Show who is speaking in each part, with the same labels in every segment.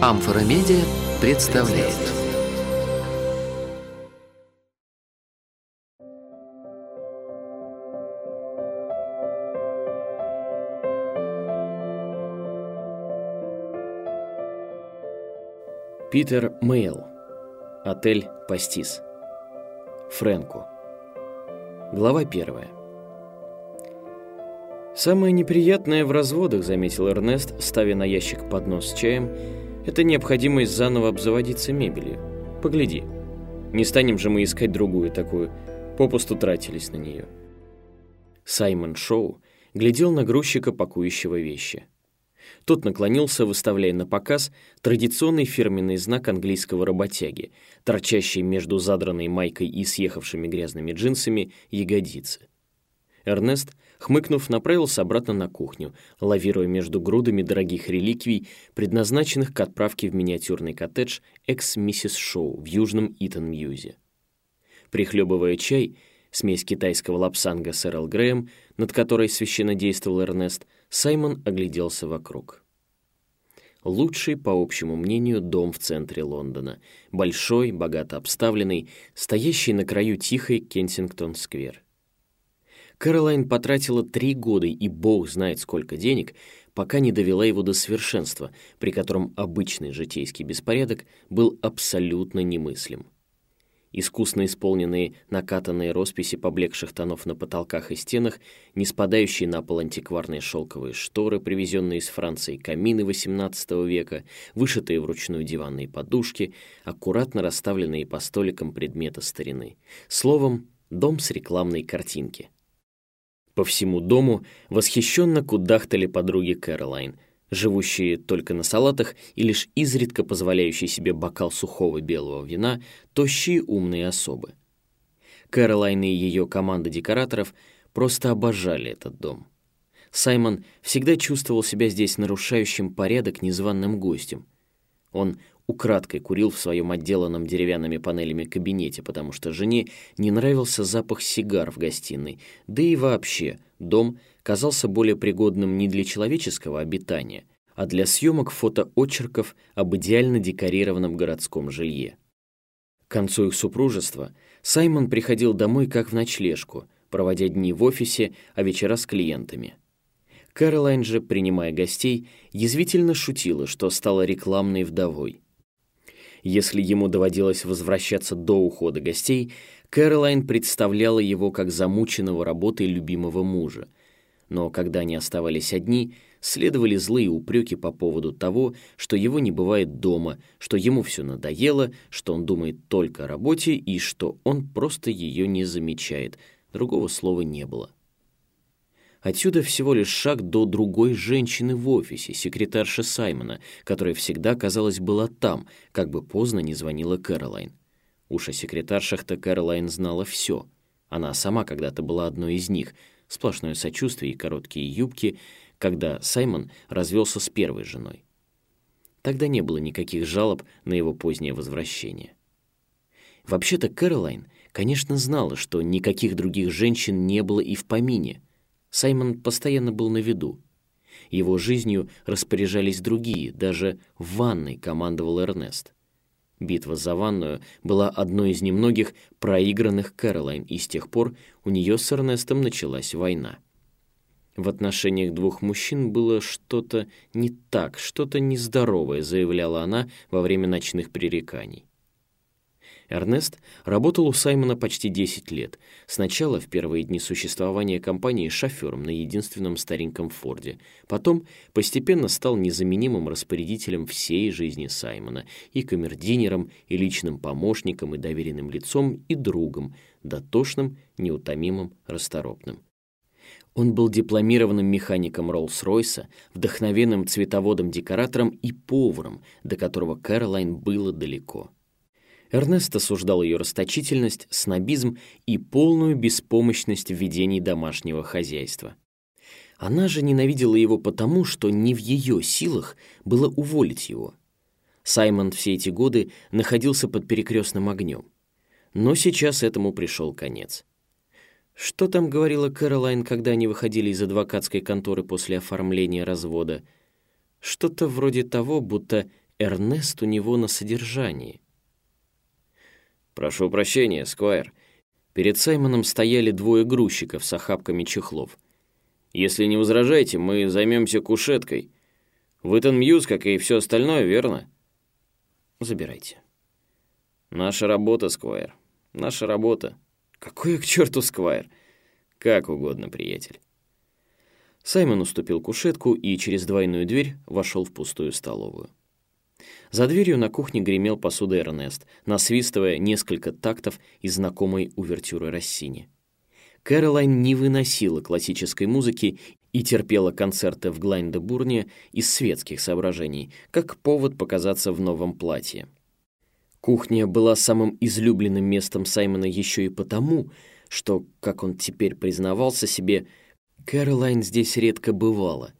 Speaker 1: Амфора Медиа представляет.
Speaker 2: Питер Мейл. Отель Пастис. Фрэнку. Глава первая. «Самое неприятное в разводах», — заметил Эрнест, ставя на ящик поднос с чаем, — «это необходимость заново обзаводиться мебелью. Погляди. Не станем же мы искать другую такую. Попусту тратились на нее». Саймон Шоу глядел на грузчика, пакующего вещи. Тот наклонился, выставляя на показ традиционный фирменный знак английского работяги, торчащий между задранной майкой и съехавшими грязными джинсами ягодицы. Эрнест — хмыкнув, направился обратно на кухню, лавируя между грудами дорогих реликвий, предназначенных к отправке в миниатюрный коттедж экс-миссис Шоу в Южном Итон-Мьюзе. Прихлебывая чай, смесь китайского лапсанга с Эрл Грэем, над которой священно действовал Эрнест, Саймон огляделся вокруг. Лучший, по общему мнению, дом в центре Лондона. Большой, богато обставленный, стоящий на краю тихой Кенсингтон-сквер. Кэролайн потратила три года и бог знает сколько денег, пока не довела его до совершенства, при котором обычный житейский беспорядок был абсолютно немыслим. Искусно исполненные накатанные росписи поблекших тонов на потолках и стенах, не спадающие на пол антикварные шелковые шторы, привезенные из Франции, камины XVIII века, вышитые вручную диванные подушки, аккуратно расставленные по столикам предметы старины. Словом, дом с рекламной картинки — по всему дому восхищенно кудахтали подруги Кэролайн, живущие только на салатах и лишь изредка позволяющие себе бокал сухого белого вина, тощие умные особы. Кэролайн и ее команда декораторов просто обожали этот дом. Саймон всегда чувствовал себя здесь нарушающим порядок незваным гостем. Он украдкой курил в своем отделанном деревянными панелями кабинете, потому что жене не нравился запах сигар в гостиной, да и вообще дом казался более пригодным не для человеческого обитания, а для съемок фотоочерков об идеально декорированном городском жилье. К концу их супружества Саймон приходил домой как в ночлежку, проводя дни в офисе, а вечера с клиентами. Кэролайн же, принимая гостей, язвительно шутила, что стала рекламной вдовой. Если ему доводилось возвращаться до ухода гостей, Кэролайн представляла его как замученного работой любимого мужа. Но когда они оставались одни, следовали злые упреки по поводу того, что его не бывает дома, что ему все надоело, что он думает только о работе и что он просто ее не замечает. Другого слова не было. Отсюда всего лишь шаг до другой женщины в офисе, секретарши Саймона, которая всегда, казалось, была там, как бы поздно не звонила Кэролайн. Уж о секретаршах-то Кэролайн знала все. Она сама когда-то была одной из них. Сплошное сочувствие и короткие юбки, когда Саймон развелся с первой женой. Тогда не было никаких жалоб на его позднее возвращение. Вообще-то Кэролайн, конечно, знала, что никаких других женщин не было и в помине — Саймон постоянно был на виду. Его жизнью распоряжались другие, даже в ванной командовал Эрнест. Битва за ванную была одной из немногих проигранных Кэролайн, и с тех пор у нее с Эрнестом началась война. В отношениях двух мужчин было что-то не так, что-то нездоровое, заявляла она во время ночных пререканий. Эрнест работал у Саймона почти 10 лет. Сначала в первые дни существования компании шофером на единственном стареньком Форде. Потом постепенно стал незаменимым распорядителем всей жизни Саймона и камердинером, и личным помощником, и доверенным лицом, и другом, дотошным, неутомимым, расторопным. Он был дипломированным механиком Роллс-Ройса, вдохновенным цветоводом-декоратором и поваром, до которого Кэролайн было далеко. Эрнест осуждал ее расточительность, снобизм и полную беспомощность в ведении домашнего хозяйства. Она же ненавидела его потому, что не в ее силах было уволить его. Саймон все эти годы находился под перекрестным огнем. Но сейчас этому пришел конец. Что там говорила Кэролайн, когда они выходили из адвокатской конторы после оформления развода? Что-то вроде того, будто Эрнест у него на содержании.
Speaker 3: «Прошу прощения, Сквайр».
Speaker 2: Перед Саймоном стояли двое грузчиков с охапками чехлов.
Speaker 3: «Если не возражаете, мы займемся кушеткой. Вытон Мьюз, как и все остальное, верно?»
Speaker 2: «Забирайте».
Speaker 3: «Наша работа, Сквайр. Наша работа. Какой к черту Сквайр? Как угодно, приятель».
Speaker 2: Саймон уступил кушетку и через двойную дверь вошел в пустую столовую. За дверью на кухне гремел посудой Эрнест, насвистывая несколько тактов из знакомой увертюры Россини. Кэролайн не выносила классической музыки и терпела концерты в Глайн-де-Бурне из светских соображений, как повод показаться в новом платье. Кухня была самым излюбленным местом Саймона еще и потому, что, как он теперь признавался себе, Кэролайн здесь редко бывала.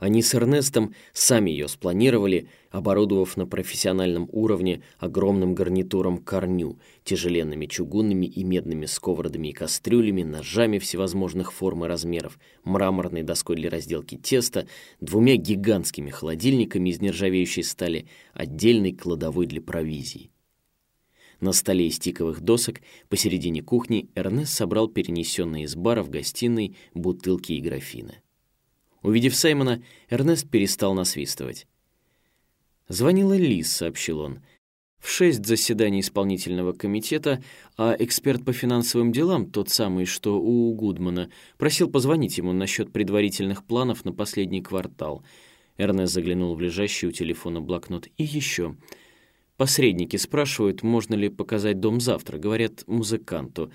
Speaker 2: Они с Эрнестом сами ее спланировали, оборудовав на профессиональном уровне огромным гарнитуром корню, тяжеленными чугунными и медными сковородами и кастрюлями, ножами всевозможных форм и размеров, мраморной доской для разделки теста, двумя гигантскими холодильниками из нержавеющей стали, отдельной кладовой для провизии. На столе из тиковых досок посередине кухни Эрнест собрал перенесенные из бара в гостиной бутылки и графины. Увидев Саймона, Эрнест перестал насвистывать. «Звонила Лиз», — сообщил он. «В шесть заседаний исполнительного комитета, а эксперт по финансовым делам, тот самый, что у Гудмана, просил позвонить ему насчет предварительных планов на последний квартал». Эрнест заглянул в лежащий у телефона блокнот. «И еще...» Посредники спрашивают, можно ли показать дом завтра. Говорят, музыканту.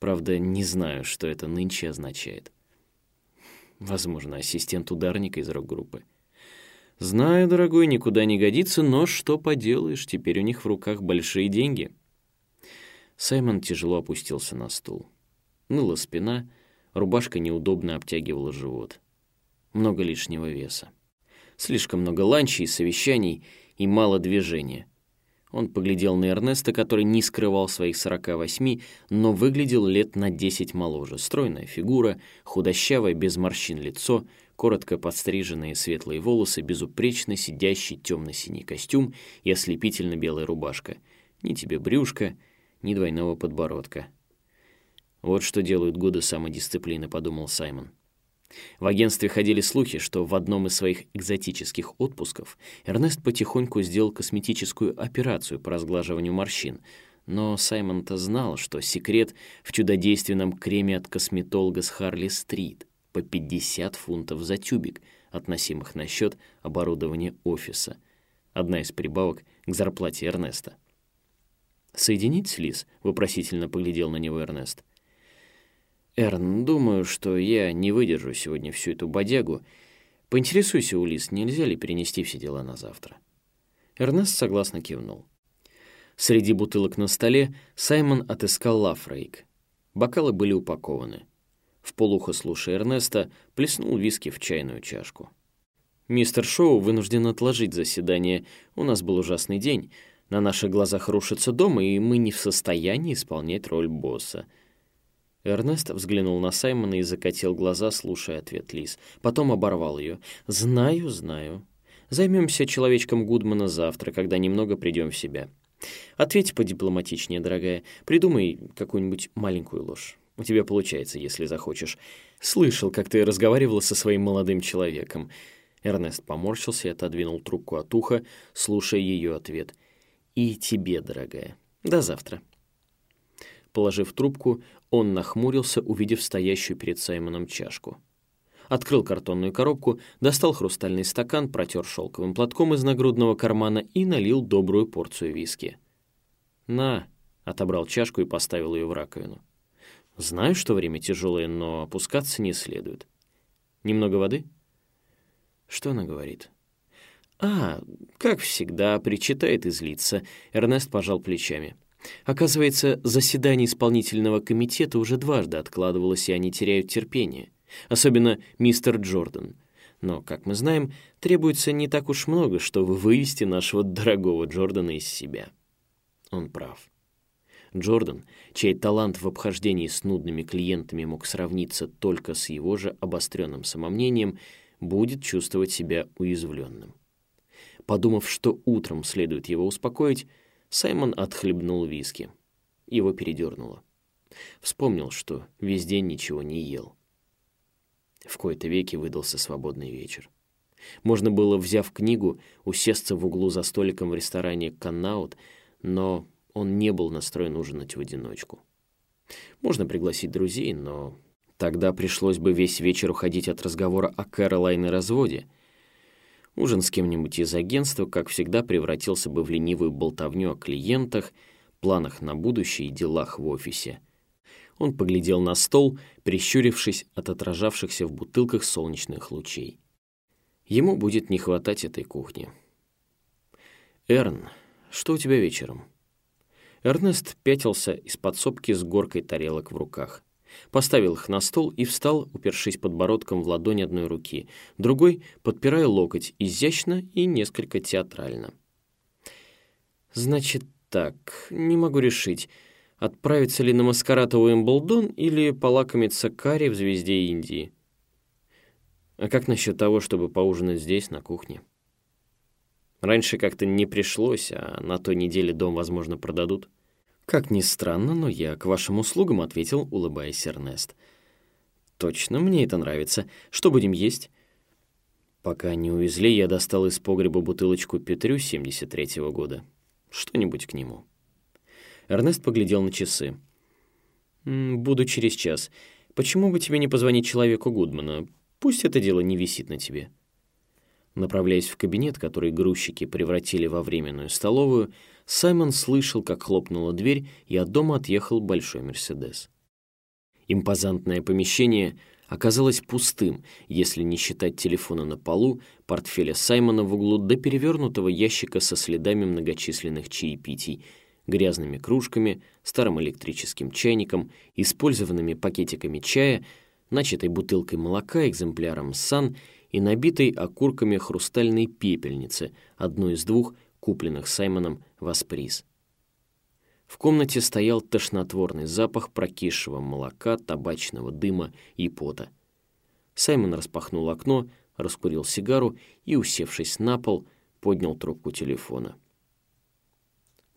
Speaker 2: Правда, не знаю, что это нынче означает. Возможно, ассистент ударника из рок-группы. Знаю, дорогой, никуда не годится, но что поделаешь, теперь у них в руках большие деньги. Саймон тяжело опустился на стул. Ныла спина, рубашка неудобно обтягивала живот. Много лишнего веса. Слишком много ланчей, совещаний и мало движения. Он поглядел на Эрнеста, который не скрывал своих 48, но выглядел лет на 10 моложе. Стройная фигура, худощавое, без морщин лицо, коротко подстриженные светлые волосы, безупречно сидящий темно-синий костюм и ослепительно белая рубашка. Ни тебе брюшка, ни двойного подбородка. Вот что делают годы самодисциплины, подумал Саймон. В агентстве ходили слухи, что в одном из своих экзотических отпусков Эрнест потихоньку сделал косметическую операцию по разглаживанию морщин, но Саймон-то знал, что секрет в чудодейственном креме от косметолога с Харли-стрит по 50 фунтов за тюбик, относимых на счет оборудования офиса. Одна из прибавок к зарплате Эрнеста. «Соединить, Лиз?» — вопросительно поглядел на него Эрнест. «Эрн, думаю, что я не выдержу сегодня всю эту бодягу. Поинтересуйся у Лиз, нельзя ли перенести все дела на завтра?» Эрнест согласно кивнул. Среди бутылок на столе Саймон отыскал лафрейк. Бокалы были упакованы. В полухо слушая Эрнеста, плеснул виски в чайную чашку. «Мистер Шоу вынужден отложить заседание. У нас был ужасный день. На наших глазах рушится дом, и мы не в состоянии исполнять роль босса. Эрнест взглянул на Саймона и закатил глаза, слушая ответ Лиз. Потом оборвал ее. «Знаю, знаю. Займемся человечком Гудмана завтра, когда немного придем в себя. Ответь подипломатичнее, дорогая. Придумай какую-нибудь маленькую ложь. У тебя получается, если захочешь. Слышал, как ты разговаривала со своим молодым человеком». Эрнест поморщился и отодвинул трубку от уха, слушая ее ответ. «И тебе, дорогая. До завтра». Положив трубку, он нахмурился, увидев стоящую перед Саймоном чашку. Открыл картонную коробку, достал хрустальный стакан, протер шелковым платком из нагрудного кармана и налил добрую порцию виски. «На!» — отобрал чашку и поставил ее в раковину. «Знаю, что время тяжелое, но опускаться не следует. Немного воды?» «Что она говорит?» «А, как всегда, причитает и злится», — Эрнест пожал плечами. Оказывается, заседание исполнительного комитета уже дважды откладывалось, и они теряют терпение. Особенно мистер Джордан. Но, как мы знаем, требуется не так уж много, чтобы вывести нашего дорогого Джордана из себя. Он прав. Джордан, чей талант в обхождении с нудными клиентами мог сравниться только с его же обостренным самомнением, будет чувствовать себя уязвленным. Подумав, что утром следует его успокоить, Саймон отхлебнул виски. Его передернуло. Вспомнил, что весь день ничего не ел. В кои-то веки выдался свободный вечер. Можно было, взяв книгу, усесться в углу за столиком в ресторане «Коннаут», но он не был настроен ужинать в одиночку. Можно пригласить друзей, но тогда пришлось бы весь вечер уходить от разговора о Кэролайн и разводе. Ужин с кем-нибудь из агентства, как всегда, превратился бы в ленивую болтовню о клиентах, планах на будущее и делах в офисе. Он поглядел на стол, прищурившись от отражавшихся в бутылках солнечных лучей. Ему будет не хватать этой кухни. «Эрн, что у тебя вечером?» Эрнест пятился из подсобки с горкой тарелок в руках. Поставил их на стол и встал, упершись подбородком в ладонь одной руки, другой подпирая локоть, изящно и несколько театрально. «Значит так, не могу решить, отправиться ли на маскарад у Эмблдон или полакомиться карри в «Звезде Индии». А как насчет того, чтобы поужинать здесь, на кухне? Раньше как-то не пришлось, а на той неделе дом, возможно, продадут. Как ни странно, но я к вашим услугам ответил, улыбаясь Эрнест. Точно, мне это нравится. Что будем есть? Пока не увезли, я достал из погреба бутылочку Петрю 73-го года. Что-нибудь к нему. Эрнест поглядел на часы. «Буду через час. Почему бы тебе не позвонить человеку Гудмана? Пусть это дело не висит на тебе. Направляясь в кабинет, который грузчики превратили во временную столовую, Саймон слышал, как хлопнула дверь, и от дома отъехал большой «Мерседес». Импозантное помещение оказалось пустым, если не считать телефона на полу, портфеля Саймона в углу до перевернутого ящика со следами многочисленных чаепитий, грязными кружками, старым электрическим чайником, использованными пакетиками чая — начатой бутылкой молока, экземпляром сан и набитой окурками хрустальной пепельницы, одной из двух, купленных Саймоном в Асприз. В комнате стоял тошнотворный запах прокисшего молока, табачного дыма и пота. Саймон распахнул окно, раскурил сигару и, усевшись на пол, поднял трубку телефона.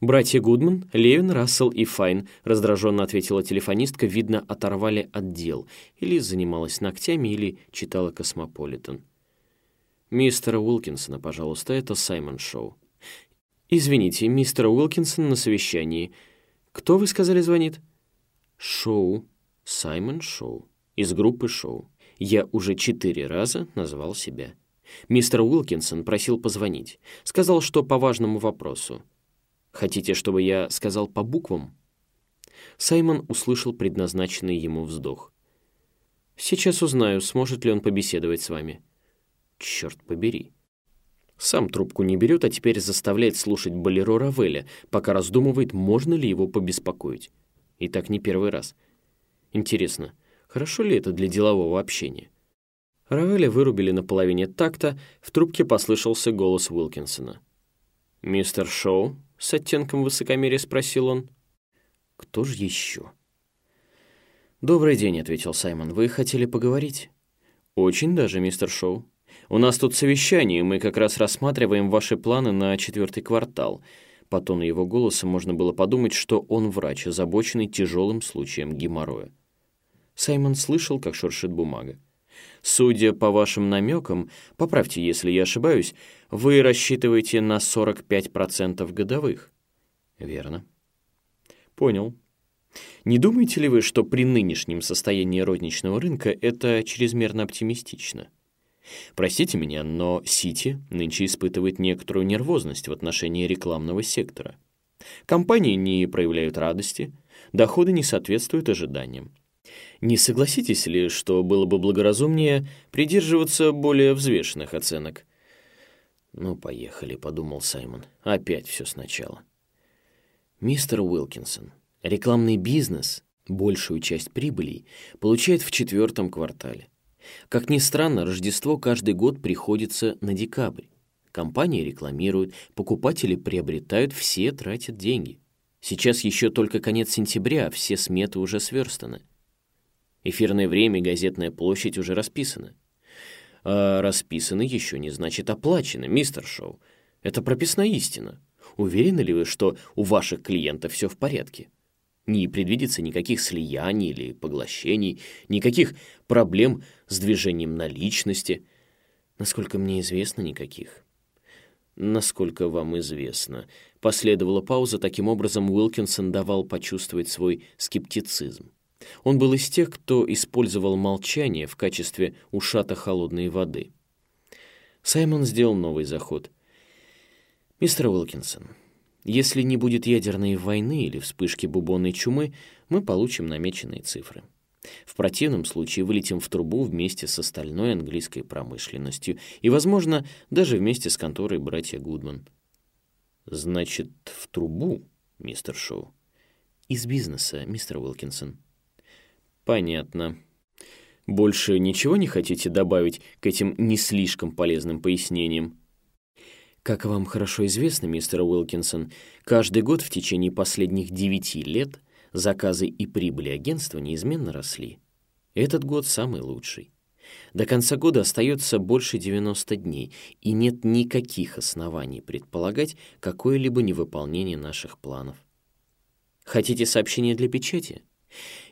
Speaker 2: «Братья Гудман, Левин, Рассел и Файн», — раздраженно ответила телефонистка, видно, оторвали отдел, или занималась ногтями, или читала «Космополитен». «Мистера Уилкинсона, пожалуйста, это Саймон Шоу». «Извините, мистер Уилкинсон на совещании. Кто, вы сказали, звонит?» «Шоу. Саймон Шоу. Из группы Шоу. Я уже четыре раза назвал себя». Мистер Уилкинсон просил позвонить. Сказал, что по важному вопросу. Хотите, чтобы я сказал по буквам?» Саймон услышал предназначенный ему вздох. «Сейчас узнаю, сможет ли он побеседовать с вами». «Черт побери». Сам трубку не берет, а теперь заставляет слушать Болеро Равеля, пока раздумывает, можно ли его побеспокоить. И так не первый раз. Интересно, хорошо ли это для делового общения? Равеля вырубили на половине такта, в трубке послышался голос Уилкинсона. «Мистер Шоу, с оттенком высокомерия спросил он. «Кто же еще?» «Добрый день», — ответил Саймон. «Вы хотели поговорить?» «Очень даже, мистер Шоу. У нас тут совещание, мы как раз рассматриваем ваши планы на четвертый квартал». По тону его голоса можно было подумать, что он врач, озабоченный тяжелым случаем геморроя. Саймон слышал, как шуршит бумага. Судя по вашим намекам, поправьте, если я ошибаюсь, вы рассчитываете на 45% годовых. Верно. Понял. Не думаете ли вы, что при нынешнем состоянии розничного рынка это чрезмерно оптимистично? Простите меня, но Сити нынче испытывает некоторую нервозность в отношении рекламного сектора. Компании не проявляют радости, доходы не соответствуют ожиданиям. Не согласитесь ли, что было бы благоразумнее придерживаться более взвешенных оценок? «Ну, поехали», — подумал Саймон. «Опять все сначала». Мистер Уилкинсон, рекламный бизнес, большую часть прибылей, получает в четвертом квартале. Как ни странно, Рождество каждый год приходится на декабрь. Компании рекламируют, покупатели приобретают, все тратят деньги. Сейчас еще только конец сентября, все сметы уже сверстаны. Эфирное время и газетная площадь уже расписаны. А расписаны еще не значит оплачены, мистер Шоу. Это прописная истина. Уверены ли вы, что у ваших клиентов все в порядке? Не предвидится никаких слияний или поглощений, никаких проблем с движением наличности. Насколько мне известно, никаких. Насколько вам известно. Последовала пауза, таким образом Уилкинсон давал почувствовать свой скептицизм. Он был из тех, кто использовал молчание в качестве ушата холодной воды. Саймон сделал новый заход. «Мистер Уилкинсон, если не будет ядерной войны или вспышки бубонной чумы, мы получим намеченные цифры. В противном случае вылетим в трубу вместе с остальной английской промышленностью и, возможно, даже вместе с конторой братья Гудман. Значит, в трубу, мистер Шоу? Из бизнеса, мистер Уилкинсон. Понятно. Больше ничего не хотите добавить к этим не слишком полезным пояснениям? Как вам хорошо известно, мистер Уилкинсон, каждый год в течение последних девяти лет заказы и прибыли агентства неизменно росли. Этот год самый лучший. До конца года остается больше 90 дней, и нет никаких оснований предполагать какое-либо невыполнение наших планов. Хотите сообщение для печати?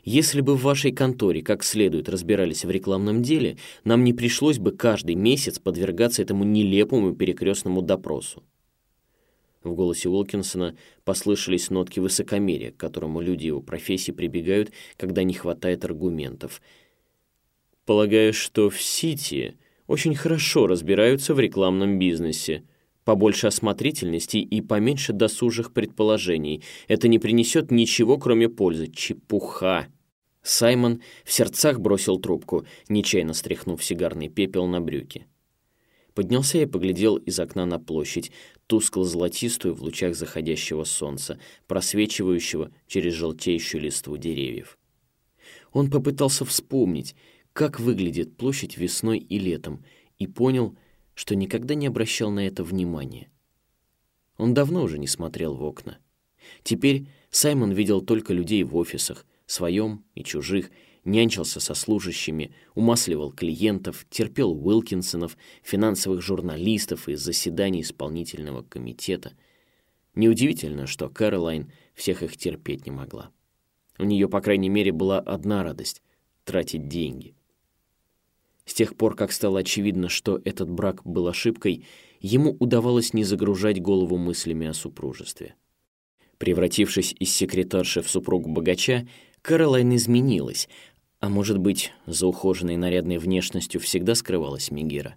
Speaker 2: Если бы в вашей конторе как следует разбирались в рекламном деле, нам не пришлось бы каждый месяц подвергаться этому нелепому перекрестному допросу. В голосе Уилкинсона послышались нотки высокомерия, к которому люди его профессии прибегают, когда не хватает аргументов. «Полагаю, что в Сити очень хорошо разбираются в рекламном бизнесе», Побольше осмотрительности и поменьше досужих предположений. Это не принесет ничего, кроме пользы. Чепуха. Саймон в сердцах бросил трубку, нечаянно стряхнув сигарный пепел на брюки. Поднялся и поглядел из окна на площадь, тускло-золотистую в лучах заходящего солнца, просвечивающего через желтеющую листву деревьев. Он попытался вспомнить, как выглядит площадь весной и летом, и понял, что никогда не обращал на это внимания. Он давно уже не смотрел в окна. Теперь Саймон видел только людей в офисах, своем и чужих, нянчился со служащими, умасливал клиентов, терпел Уилкинсонов, финансовых журналистов и заседаний исполнительного комитета. Неудивительно, что Кэролайн всех их терпеть не могла. У нее, по крайней мере, была одна радость — тратить деньги. С тех пор, как стало очевидно, что этот брак был ошибкой, ему удавалось не загружать голову мыслями о супружестве. Превратившись из секретарши в супругу богача, Каролайн изменилась, а может быть, за ухоженной нарядной внешностью всегда скрывалась Мегера.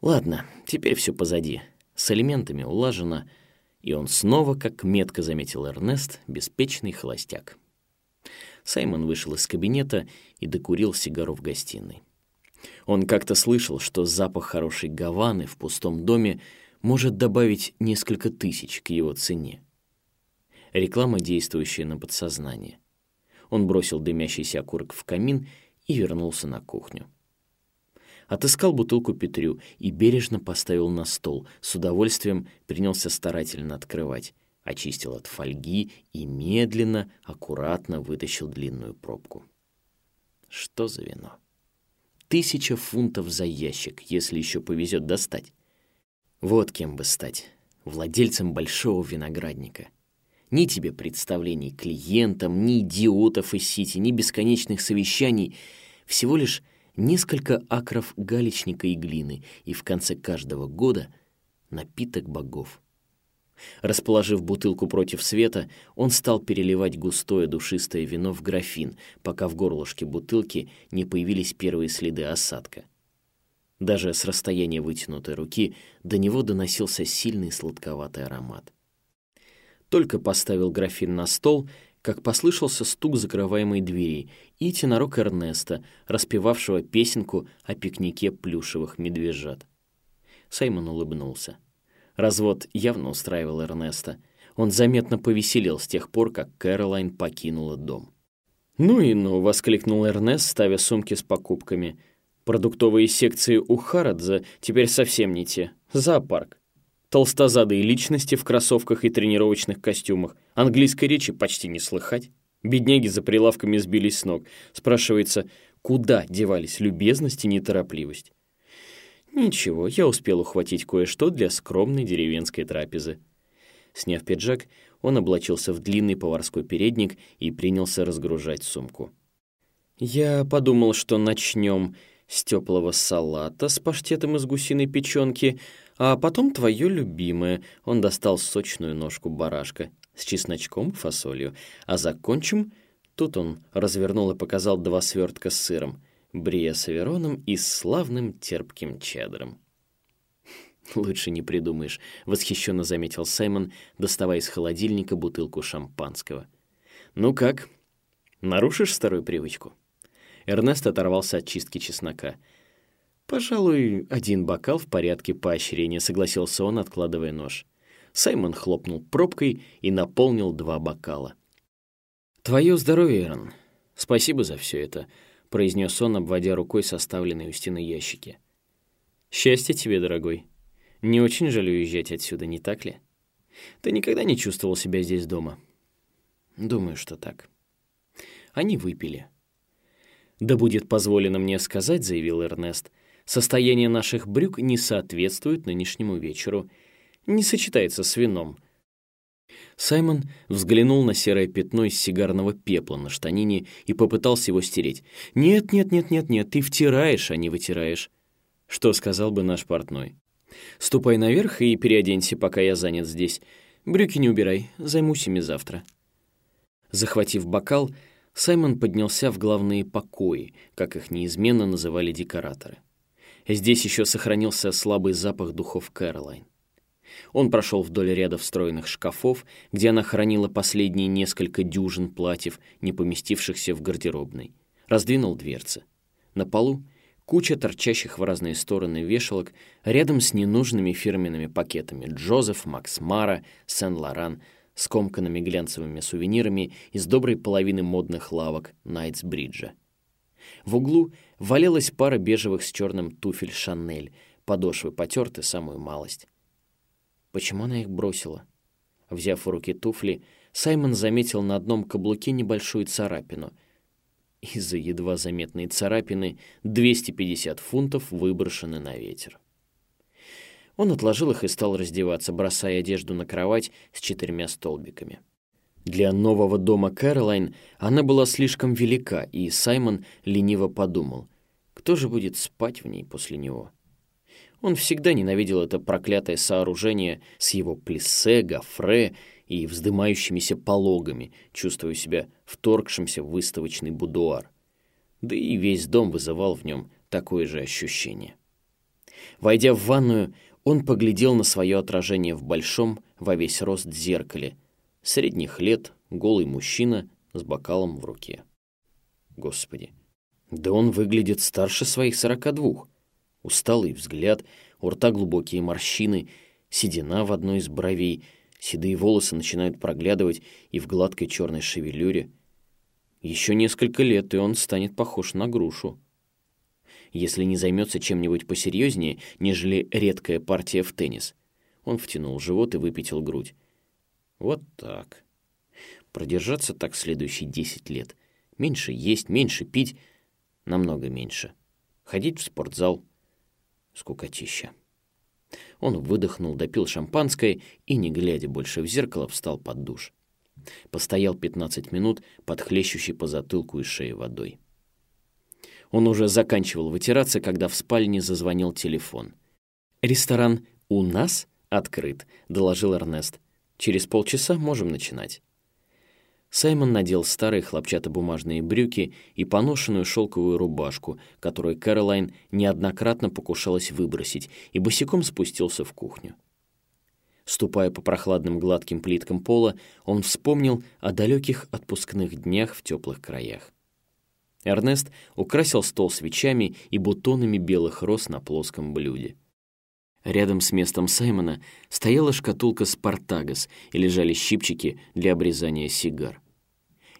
Speaker 2: Ладно, теперь все позади. С элементами улажено, и он снова, как метко заметил Эрнест, беспечный холостяк. Саймон вышел из кабинета и докурил сигару в гостиной. Он как-то слышал, что запах хорошей гаваны в пустом доме может добавить несколько тысяч к его цене. Реклама, действующая на подсознание. Он бросил дымящийся окурок в камин и вернулся на кухню. Отыскал бутылку Петрю и бережно поставил на стол, с удовольствием принялся старательно открывать очистил от фольги и медленно, аккуратно вытащил длинную пробку. Что за вино? Тысяча фунтов за ящик, если еще повезет достать. Вот кем бы стать. Владельцем большого виноградника. Ни тебе представлений клиентам, ни идиотов из Сити, ни бесконечных совещаний. Всего лишь несколько акров галечника и глины, и в конце каждого года напиток богов — Расположив бутылку против света, он стал переливать густое душистое вино в графин, пока в горлышке бутылки не появились первые следы осадка. Даже с расстояния вытянутой руки до него доносился сильный сладковатый аромат. Только поставил графин на стол, как послышался стук закрываемой двери и тенорок Эрнеста, распевавшего песенку о пикнике плюшевых медвежат. Саймон улыбнулся. Развод явно устраивал Эрнеста. Он заметно повеселел с тех пор, как Кэролайн покинула дом. «Ну и ну!» — воскликнул Эрнест, ставя сумки с покупками. «Продуктовые секции у Харадза теперь совсем не те. Зоопарк. Толстозадые личности в кроссовках и тренировочных костюмах. Английской речи почти не слыхать. Бедняги за прилавками сбились с ног. Спрашивается, куда девались любезность и неторопливость? «Ничего, я успел ухватить кое-что для скромной деревенской трапезы». Сняв пиджак, он облачился в длинный поварской передник и принялся разгружать сумку. «Я подумал, что начнем с теплого салата с паштетом из гусиной печенки, а потом твое любимое». Он достал сочную ножку барашка с чесночком фасолью. «А закончим...» Тут он развернул и показал два свертка с сыром, брия с авероном и славным терпким чедром. «Лучше не придумаешь», — восхищенно заметил Саймон, доставая из холодильника бутылку шампанского. «Ну как, нарушишь старую привычку?» Эрнест оторвался от чистки чеснока. «Пожалуй, один бокал в порядке поощрения», — согласился он, откладывая нож. Саймон хлопнул пробкой и наполнил два бокала. «Твое здоровье, Эрн. Спасибо за все это», — произнес он, обводя рукой составленные у стены ящики. «Счастья тебе, дорогой. Не очень жаль уезжать отсюда, не так ли? Ты никогда не чувствовал себя здесь дома?» «Думаю, что так». Они выпили. «Да будет позволено мне сказать», — заявил Эрнест, «состояние наших брюк не соответствует нынешнему вечеру, не сочетается с вином». Саймон взглянул на серое пятно из сигарного пепла на штанине и попытался его стереть. «Нет, нет, нет, нет, нет, ты втираешь, а не вытираешь». Что сказал бы наш портной? «Ступай наверх и переоденься, пока я занят здесь. Брюки не убирай, займусь ими завтра». Захватив бокал, Саймон поднялся в главные покои, как их неизменно называли декораторы. Здесь еще сохранился слабый запах духов Кэролайн. Он прошел вдоль ряда встроенных шкафов, где она хранила последние несколько дюжин платьев, не поместившихся в гардеробной. Раздвинул дверцы. На полу куча торчащих в разные стороны вешалок рядом с ненужными фирменными пакетами Джозеф, Макс Мара, Сен-Лоран — скомканными глянцевыми сувенирами из доброй половины модных лавок Найтсбриджа. В углу валялась пара бежевых с черным туфель Шанель, подошвы потерты самую малость. Почему она их бросила? Взяв в руки туфли, Саймон заметил на одном каблуке небольшую царапину. Из-за едва заметной царапины 250 фунтов выброшены на ветер. Он отложил их и стал раздеваться, бросая одежду на кровать с четырьмя столбиками. Для нового дома Кэролайн она была слишком велика, и Саймон лениво подумал, кто же будет спать в ней после него. Он всегда ненавидел это проклятое сооружение с его плессе, гофре и вздымающимися пологами, чувствуя себя вторгшимся в выставочный будуар. Да и весь дом вызывал в нем такое же ощущение. Войдя в ванную, он поглядел на свое отражение в большом, во весь рост зеркале. Средних лет, голый мужчина с бокалом в руке. Господи, да он выглядит старше своих сорока двух. Усталый взгляд, у рта глубокие морщины, седина в одной из бровей, седые волосы начинают проглядывать и в гладкой черной шевелюре. Еще несколько лет, и он станет похож на грушу если не займется чем-нибудь посерьезнее, нежели редкая партия в теннис. Он втянул живот и выпятил грудь. Вот так. Продержаться так следующие десять лет. Меньше есть, меньше пить, намного меньше. Ходить в спортзал. Скукотища. Он выдохнул, допил шампанское и, не глядя больше в зеркало, встал под душ. Постоял 15 минут под хлещущей по затылку и шее водой. Он уже заканчивал вытираться, когда в спальне зазвонил телефон. «Ресторан у нас открыт», — доложил Эрнест. «Через полчаса можем начинать». Саймон надел старые хлопчатобумажные брюки и поношенную шелковую рубашку, которую Кэролайн неоднократно покушалась выбросить, и босиком спустился в кухню. Ступая по прохладным гладким плиткам пола, он вспомнил о далеких отпускных днях в теплых краях. Эрнест украсил стол свечами и бутонами белых роз на плоском блюде. Рядом с местом Саймона стояла шкатулка «Спартагас» и лежали щипчики для обрезания сигар.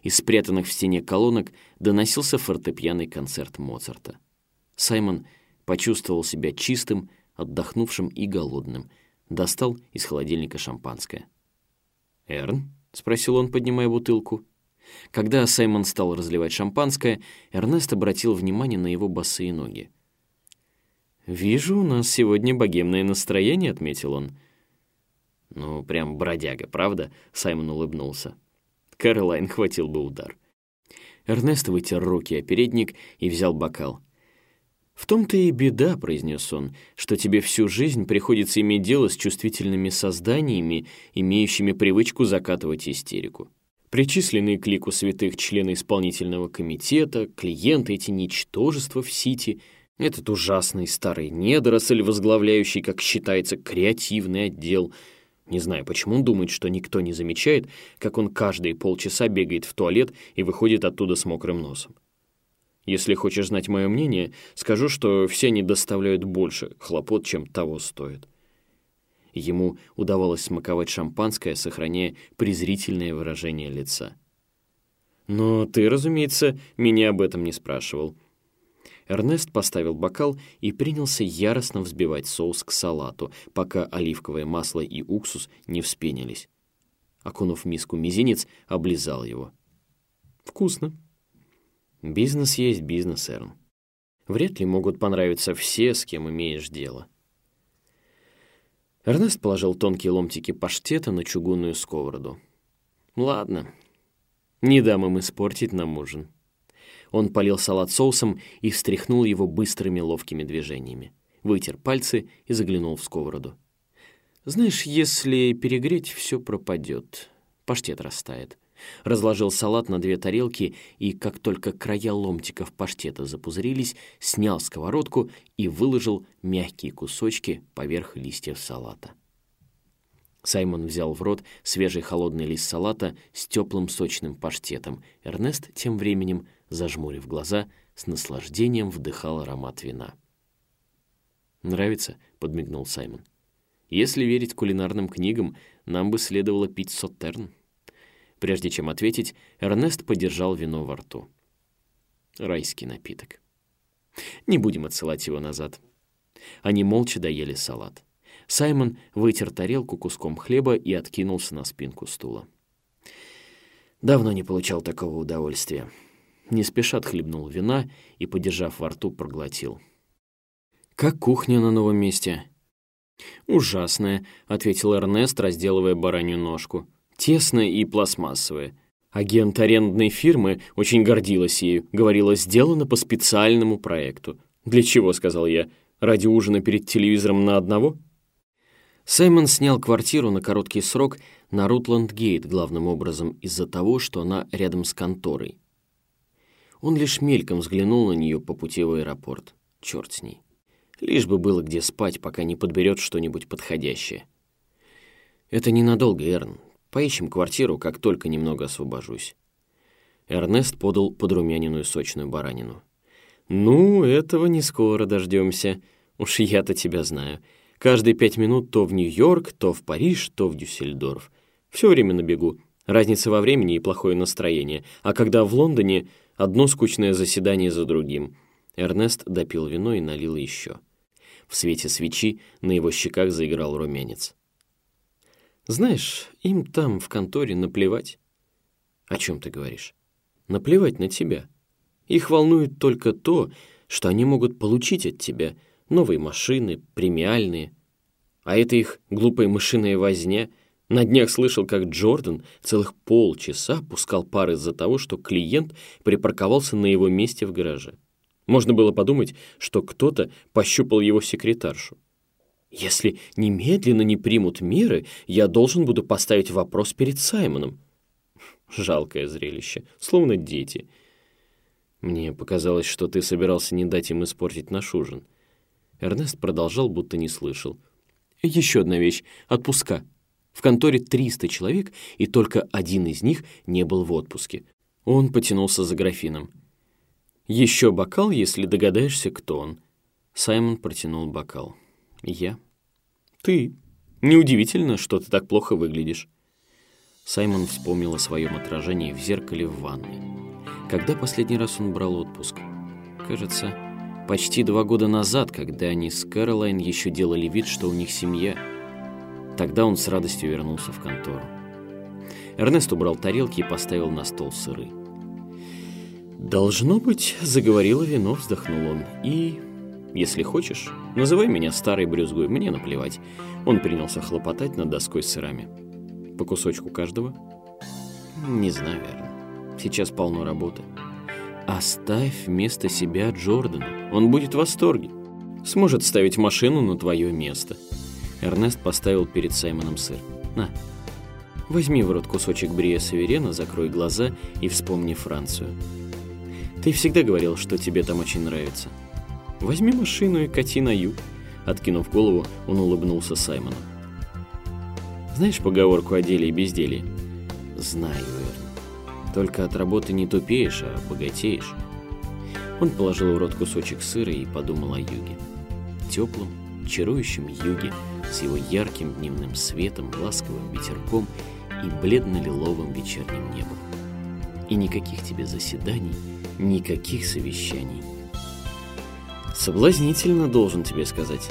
Speaker 2: Из спрятанных в стене колонок доносился фортепианный концерт Моцарта. Саймон почувствовал себя чистым, отдохнувшим и голодным. Достал из холодильника шампанское. «Эрн?» — спросил он, поднимая бутылку. Когда Саймон стал разливать шампанское, Эрнест обратил внимание на его босые ноги. «Вижу, у нас сегодня богемное настроение», — отметил он. «Ну, прям бродяга, правда?» — Саймон улыбнулся. Кэролайн хватил бы удар. Эрнест вытер руки о передник и взял бокал. «В том-то и беда», — произнес он, — «что тебе всю жизнь приходится иметь дело с чувствительными созданиями, имеющими привычку закатывать истерику. Причисленные к лику святых члены исполнительного комитета, клиенты эти ничтожества в Сити, этот ужасный старый недоросль, возглавляющий, как считается, креативный отдел — не знаю, почему он думает, что никто не замечает, как он каждые полчаса бегает в туалет и выходит оттуда с мокрым носом. Если хочешь знать мое мнение, скажу, что все они доставляют больше хлопот, чем того стоит. Ему удавалось смаковать шампанское, сохраняя презрительное выражение лица. «Но ты, разумеется, меня об этом не спрашивал», Эрнест поставил бокал и принялся яростно взбивать соус к салату, пока оливковое масло и уксус не вспенились. Окунув в миску мизинец, облизал его. «Вкусно». «Бизнес есть бизнес, Эрн. Вряд ли могут понравиться все, с кем имеешь дело». Эрнест положил тонкие ломтики паштета на чугунную сковороду. «Ладно, не дам им испортить нам ужин». Он полил салат соусом и встряхнул его быстрыми ловкими движениями. Вытер пальцы и заглянул в сковороду. «Знаешь, если перегреть, все пропадет. Паштет растает». Разложил салат на две тарелки и, как только края ломтиков паштета запузырились, снял сковородку и выложил мягкие кусочки поверх листьев салата. Саймон взял в рот свежий холодный лист салата с теплым сочным паштетом. Эрнест тем временем зажмурив глаза, с наслаждением вдыхал аромат вина. «Нравится?» — подмигнул Саймон. «Если верить кулинарным книгам, нам бы следовало пить соттерн». Прежде чем ответить, Эрнест подержал вино во рту. Райский напиток. Не будем отсылать его назад. Они молча доели салат. Саймон вытер тарелку куском хлеба и откинулся на спинку стула. Давно не получал такого удовольствия не спеша отхлебнул вина и, подержав во рту, проглотил. «Как кухня на новом месте?» «Ужасная», — ответил Эрнест, разделывая баранью ножку. «Тесная и пластмассовая. Агент арендной фирмы очень гордилась ею, говорила, сделано по специальному проекту. «Для чего?» — сказал я. «Ради ужина перед телевизором на одного?» Саймон снял квартиру на короткий срок на Рутланд-Гейт, главным образом из-за того, что она рядом с конторой. Он лишь мельком взглянул на нее по пути в аэропорт. Черт с ней. Лишь бы было где спать, пока не подберет что-нибудь подходящее. Это ненадолго, Эрн. Поищем квартиру, как только немного освобожусь. Эрнест подал подрумяненную сочную баранину. «Ну, этого не скоро дождемся. Уж я-то тебя знаю. Каждые пять минут то в Нью-Йорк, то в Париж, то в Дюссельдорф. Все время на бегу. Разница во времени и плохое настроение. А когда в Лондоне, Одно скучное заседание за другим. Эрнест допил вино и налил еще. В свете свечи на его щеках заиграл румянец. «Знаешь, им там, в конторе, наплевать». «О чем ты говоришь?» «Наплевать на тебя. Их волнует только то, что они могут получить от тебя новые машины, премиальные. А это их глупая мышиная возня — на днях слышал, как Джордан целых полчаса пускал пар из-за того, что клиент припарковался на его месте в гараже. Можно было подумать, что кто-то пощупал его секретаршу. «Если немедленно не примут меры, я должен буду поставить вопрос перед Саймоном». Жалкое зрелище, словно дети. Мне показалось, что ты собирался не дать им испортить наш ужин. Эрнест продолжал, будто не слышал. «Еще одна вещь. Отпуска. В конторе 300 человек, и только один из них не был в отпуске. Он потянулся за графином. «Еще бокал, если догадаешься, кто он». Саймон протянул бокал. «Я?» «Ты. Неудивительно, что ты так плохо выглядишь». Саймон вспомнил о своем отражении в зеркале в ванной. Когда последний раз он брал отпуск? Кажется, почти два года назад, когда они с Кэролайн еще делали вид, что у них семья – Тогда он с радостью вернулся в контору. Эрнест убрал тарелки и поставил на стол сыры. «Должно быть, заговорило вино», — вздохнул он. «И Если хочешь, называй меня старой брюзгой, мне наплевать. Он принялся хлопотать над доской с сырами. По кусочку каждого? Не знаю, верно. Сейчас полно работы. Оставь вместо себя Джордана. Он будет в восторге. Сможет ставить машину на твое место. Эрнест поставил перед Саймоном сыр. На, возьми в рот кусочек Брия Саверена, закрой глаза и вспомни Францию. Ты всегда говорил, что тебе там очень нравится. Возьми машину и кати на юг. Откинув голову, он улыбнулся Саймону. Знаешь поговорку о деле и безделии? Знаю, верно. Только от работы не тупеешь, а богатеешь. Он положил в рот кусочек сыра и подумал о юге. Теплом, чарующем юге, с его ярким дневным светом, ласковым ветерком и бледно-лиловым вечерним небом. И никаких тебе заседаний, никаких совещаний. Соблазнительно, должен тебе сказать.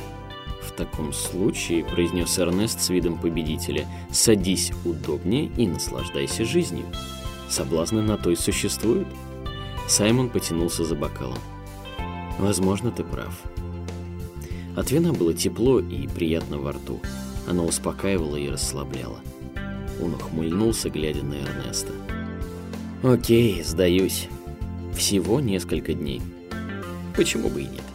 Speaker 2: В таком случае, произнес Эрнест с видом победителя, садись удобнее и наслаждайся жизнью. Соблазны на то и существуют. Саймон потянулся за бокалом. Возможно, ты прав. От вина было тепло и приятно во рту. Оно успокаивало и расслабляло. Он ухмыльнулся, глядя на Эрнеста. «Окей, сдаюсь. Всего несколько дней. Почему бы и нет?»